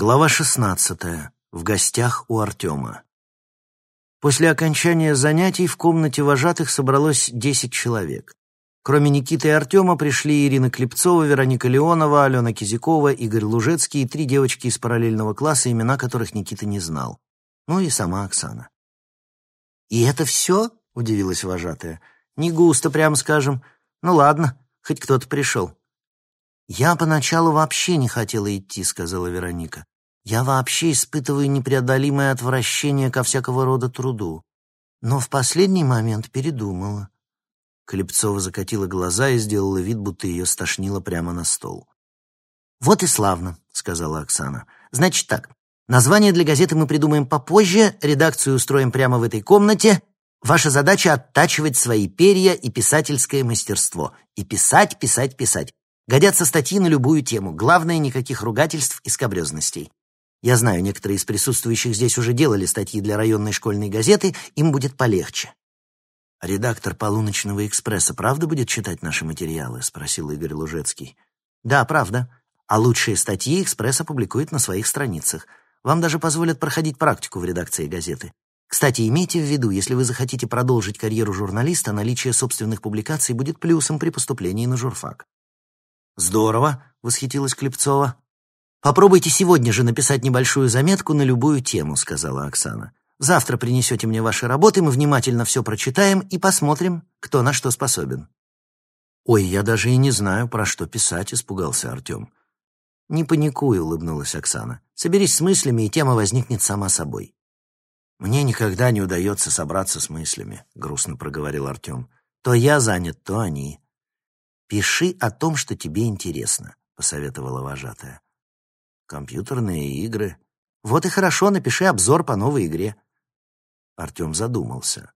Глава шестнадцатая. В гостях у Артема. После окончания занятий в комнате вожатых собралось десять человек. Кроме Никиты и Артема пришли Ирина Клепцова, Вероника Леонова, Алена Кизякова, Игорь Лужецкий и три девочки из параллельного класса, имена которых Никита не знал. Ну и сама Оксана. «И это все?» — удивилась вожатая. «Не густо, прямо скажем. Ну ладно, хоть кто-то пришел». «Я поначалу вообще не хотела идти», — сказала Вероника. «Я вообще испытываю непреодолимое отвращение ко всякого рода труду. Но в последний момент передумала». Клепцова закатила глаза и сделала вид, будто ее стошнило прямо на стол. «Вот и славно», — сказала Оксана. «Значит так, название для газеты мы придумаем попозже, редакцию устроим прямо в этой комнате. Ваша задача — оттачивать свои перья и писательское мастерство. И писать, писать, писать. Годятся статьи на любую тему. Главное, никаких ругательств и скобрезностей. Я знаю, некоторые из присутствующих здесь уже делали статьи для районной школьной газеты, им будет полегче. «Редактор «Полуночного экспресса» правда будет читать наши материалы?» — спросил Игорь Лужецкий. «Да, правда. А лучшие статьи «Экспресс» опубликует на своих страницах. Вам даже позволят проходить практику в редакции газеты. Кстати, имейте в виду, если вы захотите продолжить карьеру журналиста, наличие собственных публикаций будет плюсом при поступлении на журфак. «Здорово!» — восхитилась Клепцова. «Попробуйте сегодня же написать небольшую заметку на любую тему», — сказала Оксана. «Завтра принесете мне ваши работы, мы внимательно все прочитаем и посмотрим, кто на что способен». «Ой, я даже и не знаю, про что писать», — испугался Артем. «Не паникуй», — улыбнулась Оксана. «Соберись с мыслями, и тема возникнет сама собой». «Мне никогда не удается собраться с мыслями», — грустно проговорил Артем. «То я занят, то они. «Пиши о том, что тебе интересно», — посоветовала вожатая. «Компьютерные игры». «Вот и хорошо, напиши обзор по новой игре». Артем задумался.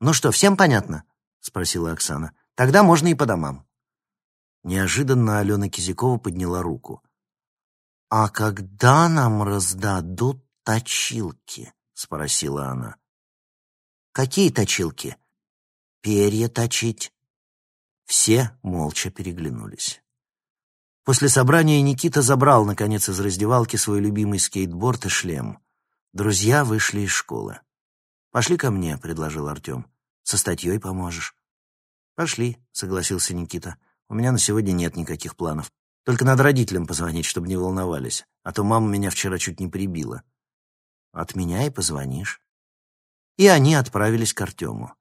«Ну что, всем понятно?» — спросила Оксана. «Тогда можно и по домам». Неожиданно Алена Кизякова подняла руку. «А когда нам раздадут точилки?» — спросила она. «Какие точилки?» «Перья точить». Все молча переглянулись. После собрания Никита забрал, наконец, из раздевалки свой любимый скейтборд и шлем. Друзья вышли из школы. «Пошли ко мне», — предложил Артем. «Со статьей поможешь». «Пошли», — согласился Никита. «У меня на сегодня нет никаких планов. Только надо родителям позвонить, чтобы не волновались. А то мама меня вчера чуть не прибила». «От меня и позвонишь». И они отправились к Артему.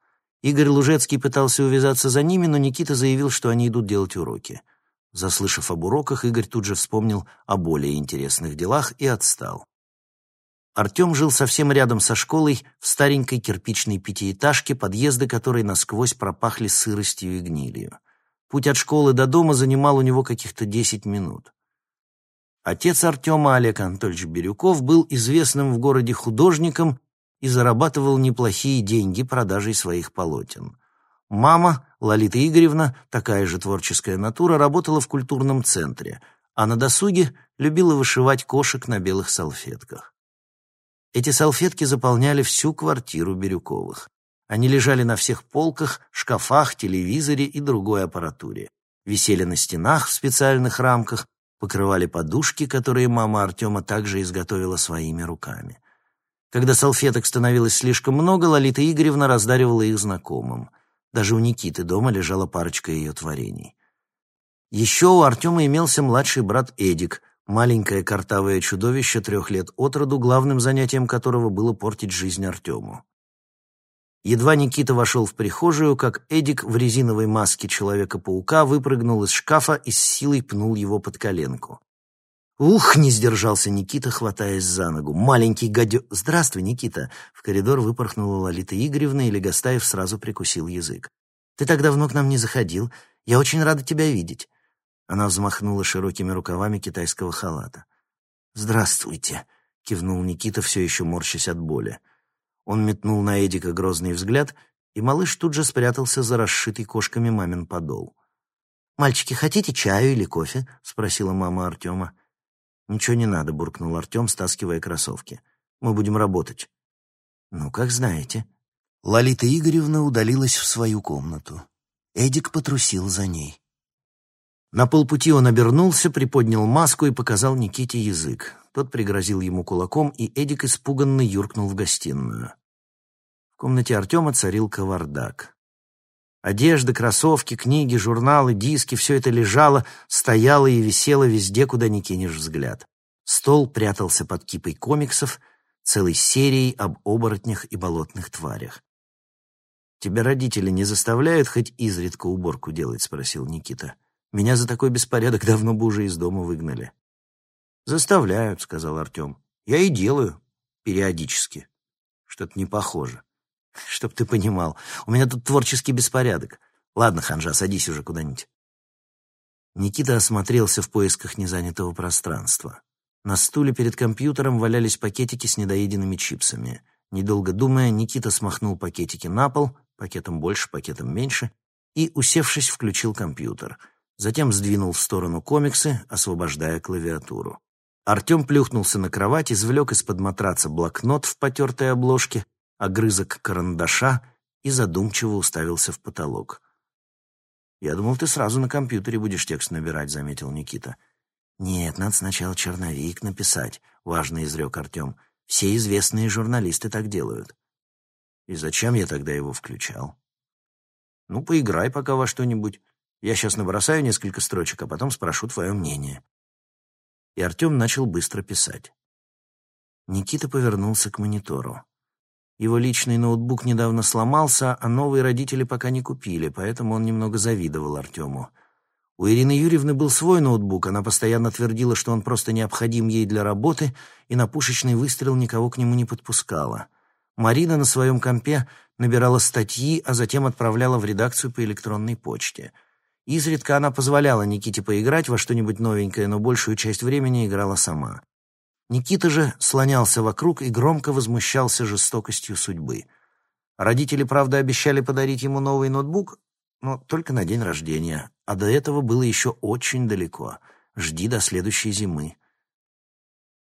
Игорь Лужецкий пытался увязаться за ними, но Никита заявил, что они идут делать уроки. Заслышав об уроках, Игорь тут же вспомнил о более интересных делах и отстал. Артем жил совсем рядом со школой, в старенькой кирпичной пятиэтажке, подъезды которой насквозь пропахли сыростью и гнилью. Путь от школы до дома занимал у него каких-то десять минут. Отец Артема, Олег Анатольевич Бирюков, был известным в городе художником и зарабатывал неплохие деньги продажей своих полотен. Мама, Лолита Игоревна, такая же творческая натура, работала в культурном центре, а на досуге любила вышивать кошек на белых салфетках. Эти салфетки заполняли всю квартиру Бирюковых. Они лежали на всех полках, шкафах, телевизоре и другой аппаратуре. Висели на стенах в специальных рамках, покрывали подушки, которые мама Артема также изготовила своими руками. Когда салфеток становилось слишком много, Лолита Игоревна раздаривала их знакомым. Даже у Никиты дома лежала парочка ее творений. Еще у Артема имелся младший брат Эдик, маленькое картавое чудовище трех лет от роду, главным занятием которого было портить жизнь Артему. Едва Никита вошел в прихожую, как Эдик в резиновой маске Человека-паука выпрыгнул из шкафа и с силой пнул его под коленку. «Ух!» — не сдержался Никита, хватаясь за ногу. «Маленький гадё...» «Здравствуй, Никита!» В коридор выпорхнула Лолита Игоревна, и Легостаев сразу прикусил язык. «Ты так давно к нам не заходил. Я очень рада тебя видеть». Она взмахнула широкими рукавами китайского халата. «Здравствуйте!» — кивнул Никита, все еще морщась от боли. Он метнул на Эдика грозный взгляд, и малыш тут же спрятался за расшитый кошками мамин подол. «Мальчики, хотите чаю или кофе?» — спросила мама Артема. «Ничего не надо», — буркнул Артем, стаскивая кроссовки. «Мы будем работать». «Ну, как знаете». Лолита Игоревна удалилась в свою комнату. Эдик потрусил за ней. На полпути он обернулся, приподнял маску и показал Никите язык. Тот пригрозил ему кулаком, и Эдик испуганно юркнул в гостиную. В комнате Артема царил кавардак. Одежда, кроссовки, книги, журналы, диски — все это лежало, стояло и висело везде, куда ни кинешь взгляд. Стол прятался под кипой комиксов, целой серией об оборотнях и болотных тварях. «Тебя родители не заставляют хоть изредка уборку делать?» — спросил Никита. «Меня за такой беспорядок давно бы уже из дома выгнали». «Заставляют», — сказал Артем. «Я и делаю. Периодически. Что-то не похоже. Чтоб ты понимал, у меня тут творческий беспорядок. Ладно, Ханжа, садись уже куда-нибудь». Никита осмотрелся в поисках незанятого пространства. На стуле перед компьютером валялись пакетики с недоеденными чипсами. Недолго думая, Никита смахнул пакетики на пол, пакетом больше, пакетом меньше, и, усевшись, включил компьютер. Затем сдвинул в сторону комиксы, освобождая клавиатуру. Артем плюхнулся на кровать, извлек из-под матраца блокнот в потертой обложке, огрызок карандаша и задумчиво уставился в потолок. «Я думал, ты сразу на компьютере будешь текст набирать», — заметил Никита. «Нет, надо сначала черновик написать», — важно изрек Артем. «Все известные журналисты так делают». «И зачем я тогда его включал?» «Ну, поиграй пока во что-нибудь. Я сейчас набросаю несколько строчек, а потом спрошу твое мнение». И Артем начал быстро писать. Никита повернулся к монитору. Его личный ноутбук недавно сломался, а новые родители пока не купили, поэтому он немного завидовал Артему. У Ирины Юрьевны был свой ноутбук, она постоянно твердила, что он просто необходим ей для работы, и на пушечный выстрел никого к нему не подпускала. Марина на своем компе набирала статьи, а затем отправляла в редакцию по электронной почте. Изредка она позволяла Никите поиграть во что-нибудь новенькое, но большую часть времени играла сама. Никита же слонялся вокруг и громко возмущался жестокостью судьбы. Родители, правда, обещали подарить ему новый ноутбук, но только на день рождения, а до этого было еще очень далеко. Жди до следующей зимы.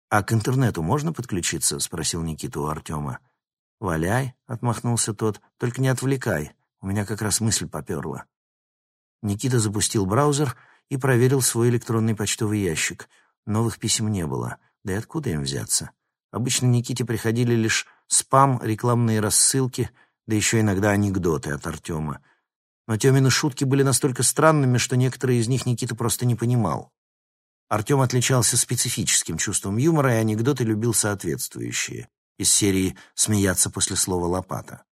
«А к интернету можно подключиться?» — спросил Никита у Артема. «Валяй», — отмахнулся тот, — «только не отвлекай, у меня как раз мысль поперла». Никита запустил браузер и проверил свой электронный почтовый ящик. Новых писем не было, да и откуда им взяться? Обычно Никите приходили лишь спам, рекламные рассылки, да еще иногда анекдоты от Артема но Тёмины шутки были настолько странными, что некоторые из них Никита просто не понимал. Артем отличался специфическим чувством юмора, и анекдоты любил соответствующие, из серии «Смеяться после слова лопата».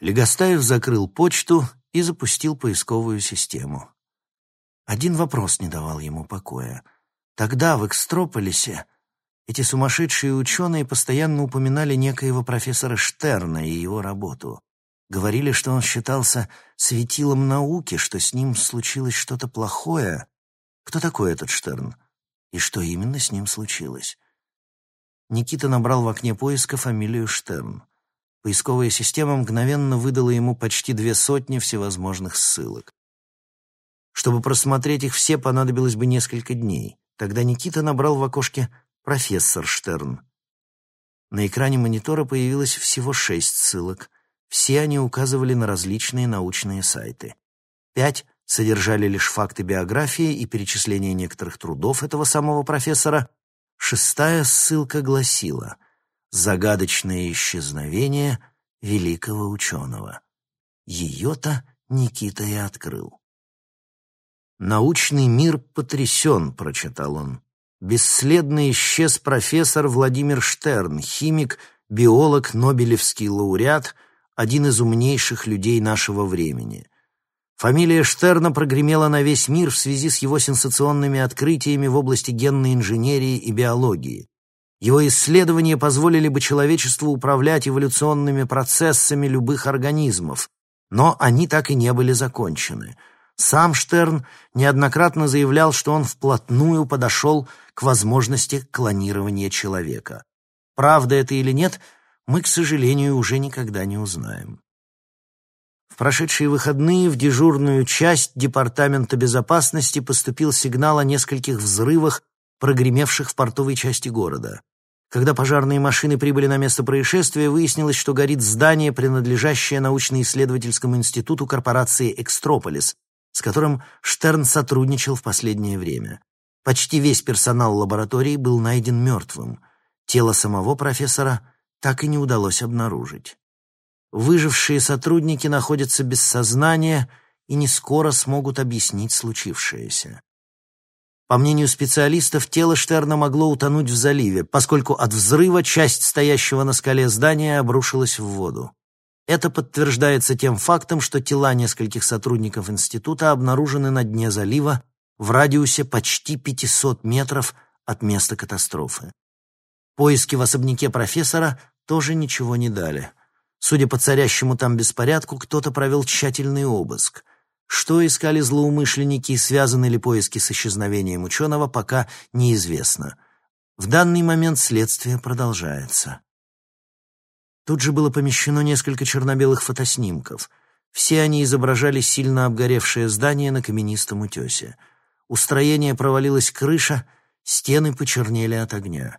Легостаев закрыл почту и запустил поисковую систему. Один вопрос не давал ему покоя. Тогда, в Экстрополисе, эти сумасшедшие ученые постоянно упоминали некоего профессора Штерна и его работу. Говорили, что он считался светилом науки, что с ним случилось что-то плохое. Кто такой этот Штерн? И что именно с ним случилось? Никита набрал в окне поиска фамилию Штерн. Поисковая система мгновенно выдала ему почти две сотни всевозможных ссылок. Чтобы просмотреть их все, понадобилось бы несколько дней. Тогда Никита набрал в окошке «профессор Штерн». На экране монитора появилось всего шесть ссылок — все они указывали на различные научные сайты. Пять содержали лишь факты биографии и перечисление некоторых трудов этого самого профессора. Шестая ссылка гласила «Загадочное исчезновение великого ученого». Ее-то Никита и открыл. «Научный мир потрясен», — прочитал он. «Бесследно исчез профессор Владимир Штерн, химик, биолог, нобелевский лауреат — один из умнейших людей нашего времени. Фамилия Штерна прогремела на весь мир в связи с его сенсационными открытиями в области генной инженерии и биологии. Его исследования позволили бы человечеству управлять эволюционными процессами любых организмов, но они так и не были закончены. Сам Штерн неоднократно заявлял, что он вплотную подошел к возможности клонирования человека. Правда это или нет – мы, к сожалению, уже никогда не узнаем. В прошедшие выходные в дежурную часть Департамента безопасности поступил сигнал о нескольких взрывах, прогремевших в портовой части города. Когда пожарные машины прибыли на место происшествия, выяснилось, что горит здание, принадлежащее научно-исследовательскому институту корпорации «Экстрополис», с которым Штерн сотрудничал в последнее время. Почти весь персонал лаборатории был найден мертвым. Тело самого профессора так и не удалось обнаружить. Выжившие сотрудники находятся без сознания и не скоро смогут объяснить случившееся. По мнению специалистов, тело Штерна могло утонуть в заливе, поскольку от взрыва часть стоящего на скале здания обрушилась в воду. Это подтверждается тем фактом, что тела нескольких сотрудников института обнаружены на дне залива в радиусе почти 500 метров от места катастрофы. Поиски в особняке профессора тоже ничего не дали. Судя по царящему там беспорядку, кто-то провел тщательный обыск. Что искали злоумышленники и связаны ли поиски с исчезновением ученого, пока неизвестно. В данный момент следствие продолжается. Тут же было помещено несколько черно-белых фотоснимков. Все они изображали сильно обгоревшее здание на каменистом утесе. У строения провалилась крыша, стены почернели от огня.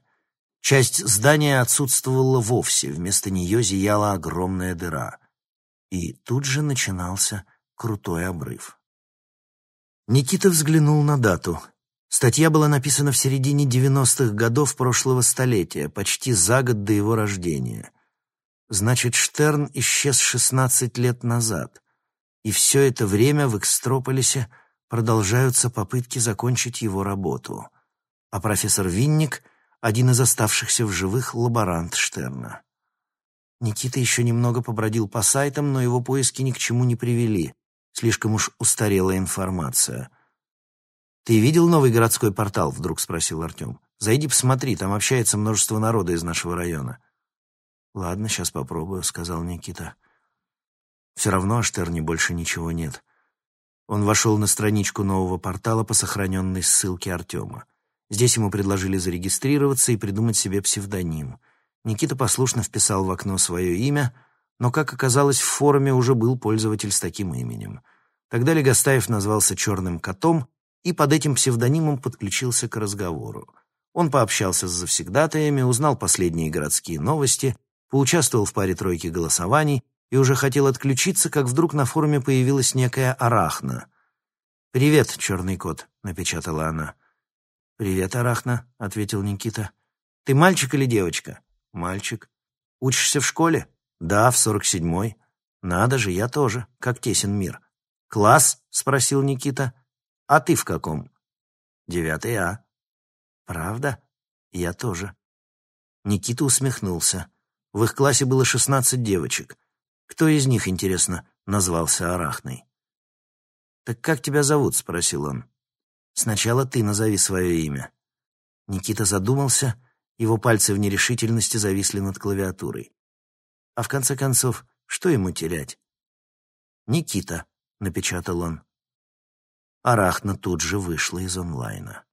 Часть здания отсутствовала вовсе, вместо нее зияла огромная дыра. И тут же начинался крутой обрыв. Никита взглянул на дату. Статья была написана в середине 90-х годов прошлого столетия, почти за год до его рождения. Значит, Штерн исчез 16 лет назад. И все это время в Экстрополисе продолжаются попытки закончить его работу. А профессор Винник — один из оставшихся в живых лаборант Штерна. Никита еще немного побродил по сайтам, но его поиски ни к чему не привели. Слишком уж устарела информация. «Ты видел новый городской портал?» — вдруг спросил Артем. «Зайди посмотри, там общается множество народа из нашего района». «Ладно, сейчас попробую», — сказал Никита. Все равно о Штерне больше ничего нет. Он вошел на страничку нового портала по сохраненной ссылке Артема. Здесь ему предложили зарегистрироваться и придумать себе псевдоним. Никита послушно вписал в окно свое имя, но, как оказалось, в форуме уже был пользователь с таким именем. Тогда Легостаев назвался «Черным котом» и под этим псевдонимом подключился к разговору. Он пообщался с завсегдатаями, узнал последние городские новости — поучаствовал в паре-тройке голосований и уже хотел отключиться, как вдруг на форуме появилась некая Арахна. «Привет, черный кот», — напечатала она. «Привет, Арахна», — ответил Никита. «Ты мальчик или девочка?» «Мальчик». «Учишься в школе?» «Да, в сорок седьмой». «Надо же, я тоже. Как тесен мир». «Класс?» — спросил Никита. «А ты в каком?» «Девятый А». «Правда? Я тоже». Никита усмехнулся. В их классе было шестнадцать девочек. Кто из них, интересно, назвался Арахной? «Так как тебя зовут?» — спросил он. «Сначала ты назови свое имя». Никита задумался, его пальцы в нерешительности зависли над клавиатурой. А в конце концов, что ему терять? «Никита», — напечатал он. Арахна тут же вышла из онлайна.